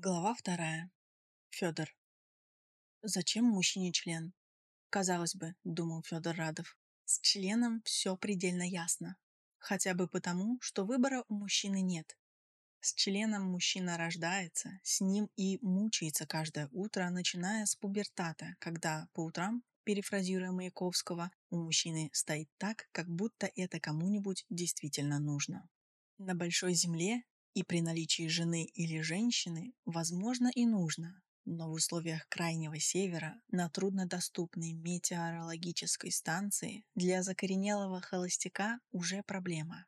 Глава вторая. Федор. Зачем мужчине член? Казалось бы, думал Федор Радов. С членом все предельно ясно. Хотя бы потому, что выбора у мужчины нет. С членом мужчина рождается, с ним и мучается каждое утро, начиная с пубертата, когда по утрам, перефразируя Маяковского, у мужчины стоит так, как будто это кому-нибудь действительно нужно. На большой земле и при наличии жены или женщины возможно и нужно, но в условиях крайнего севера на труднодоступной метеорологической станции для закоренелого холостяка уже проблема.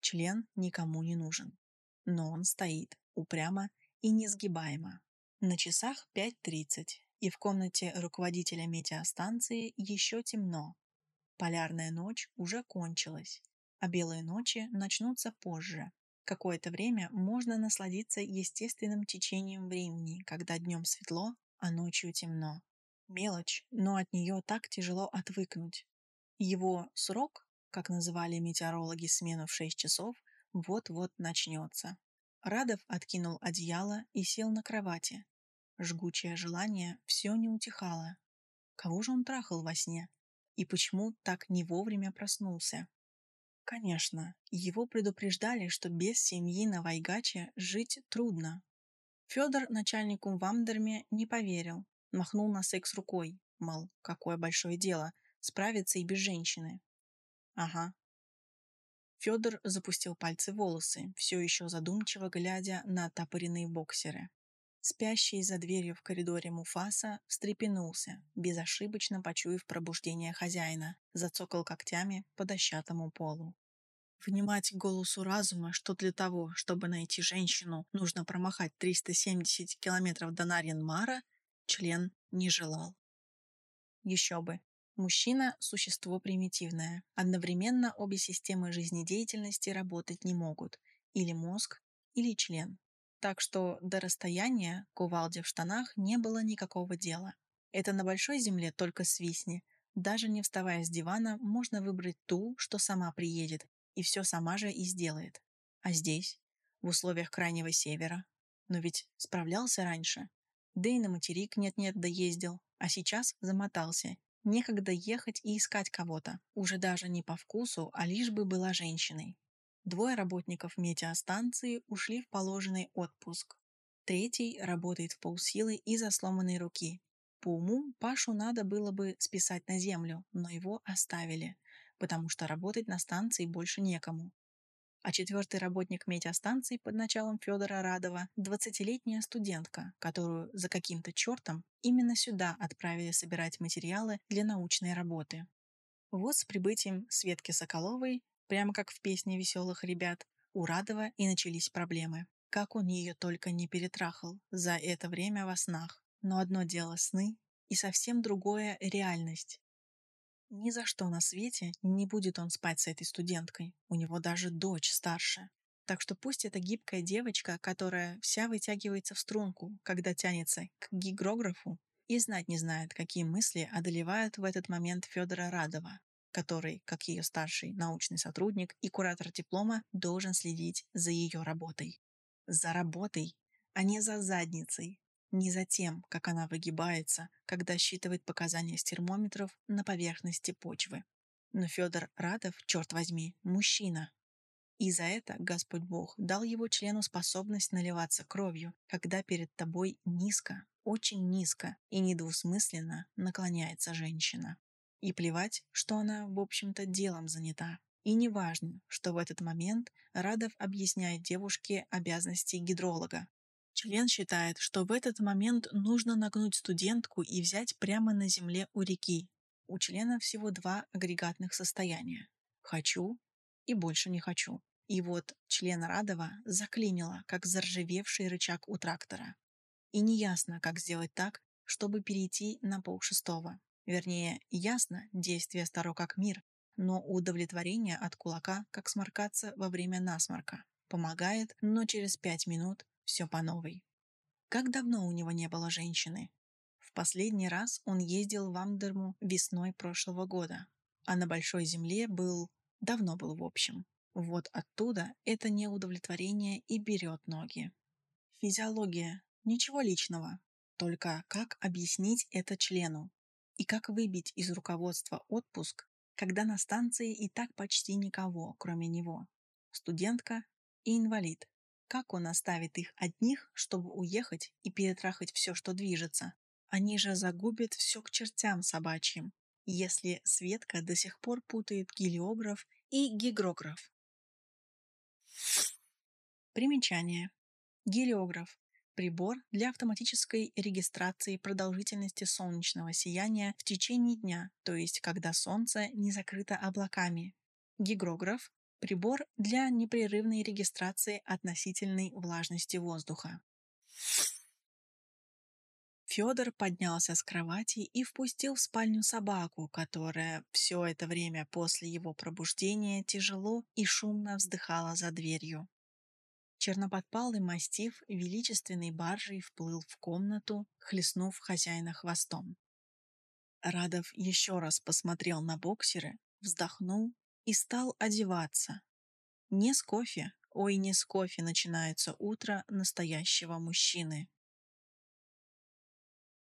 Член никому не нужен, но он стоит упрямо и несгибаемо. На часах 5.30, и в комнате руководителя метеостанции еще темно. Полярная ночь уже кончилась, а белые ночи начнутся позже, Какое-то время можно насладиться естественным течением времени, когда днем светло, а ночью темно. Мелочь, но от нее так тяжело отвыкнуть. Его срок, как называли метеорологи смену в 6 часов, вот-вот начнется. Радов откинул одеяло и сел на кровати. Жгучее желание все не утихало. Кого же он трахал во сне? И почему так не вовремя проснулся? Конечно, его предупреждали, что без семьи на Вайгаче жить трудно. Федор начальнику в Амдерме не поверил, махнул на секс рукой, мол, какое большое дело, справиться и без женщины. Ага. Федор запустил пальцы в волосы, все еще задумчиво глядя на топоренные боксеры. Спящий за дверью в коридоре Муфаса встрепенулся, безошибочно почуяв пробуждение хозяина, зацокал когтями по дощатому полу. Внимать голосу разума, что для того, чтобы найти женщину, нужно промахать 370 километров до Нарьян-Мара, член не желал. Еще бы. Мужчина – существо примитивное. Одновременно обе системы жизнедеятельности работать не могут. Или мозг, или член так что до расстояния кувалде в штанах не было никакого дела. Это на большой земле только свистни. Даже не вставая с дивана, можно выбрать ту, что сама приедет, и все сама же и сделает. А здесь, в условиях крайнего севера, но ведь справлялся раньше. Да и на материк нет-нет доездил, а сейчас замотался. Некогда ехать и искать кого-то, уже даже не по вкусу, а лишь бы была женщиной. Двое работников метеостанции ушли в положенный отпуск. Третий работает в полсилы из-за сломанной руки. По уму Пашу надо было бы списать на землю, но его оставили, потому что работать на станции больше некому. А четвертый работник метеостанции под началом Федора Радова – 20-летняя студентка, которую за каким-то чертом именно сюда отправили собирать материалы для научной работы. Вот с прибытием Светки Соколовой Прямо как в песне веселых ребят, у Радова и начались проблемы. Как он ее только не перетрахал за это время во снах. Но одно дело сны, и совсем другое – реальность. Ни за что на свете не будет он спать с этой студенткой. У него даже дочь старше. Так что пусть эта гибкая девочка, которая вся вытягивается в струнку, когда тянется к гигрографу, и знать не знает, какие мысли одолевают в этот момент Федора Радова который, как ее старший научный сотрудник и куратор диплома, должен следить за ее работой. За работой, а не за задницей. Не за тем, как она выгибается, когда считывает показания с термометров на поверхности почвы. Но Федор Радов, черт возьми, мужчина. И за это Господь Бог дал его члену способность наливаться кровью, когда перед тобой низко, очень низко и недвусмысленно наклоняется женщина. И плевать, что она, в общем-то, делом занята. И неважно, что в этот момент Радов объясняет девушке обязанности гидролога. Член считает, что в этот момент нужно нагнуть студентку и взять прямо на земле у реки. У члена всего два агрегатных состояния. «Хочу» и «больше не хочу». И вот член Радова заклинило, как заржавевший рычаг у трактора. И неясно, как сделать так, чтобы перейти на полшестого. Вернее, ясно, действие старо как мир, но удовлетворение от кулака, как сморкаться во время насморка. Помогает, но через пять минут все по новой. Как давно у него не было женщины? В последний раз он ездил в Амдерму весной прошлого года, а на Большой Земле был... давно был в общем. Вот оттуда это неудовлетворение и берет ноги. Физиология. Ничего личного, только как объяснить это члену и как выбить из руководства отпуск, когда на станции и так почти никого, кроме него. Студентка и инвалид. Как он оставит их одних, чтобы уехать и перетрахать все, что движется? Они же загубят все к чертям собачьим, если Светка до сих пор путает гелиограф и гигрограф. Примечание. Гелиограф – прибор для автоматической регистрации продолжительности солнечного сияния в течение дня, то есть когда солнце не закрыто облаками. Гигрограф – прибор для непрерывной регистрации относительной влажности воздуха. Федор поднялся с кровати и впустил в спальню собаку, которая все это время после его пробуждения тяжело и шумно вздыхала за дверью. Черноподпалый мастиф величественной баржей вплыл в комнату, хлестнув хозяина хвостом. Радов еще раз посмотрел на боксеры, вздохнул и стал одеваться. Не с кофе, ой, не с кофе начинается утро настоящего мужчины.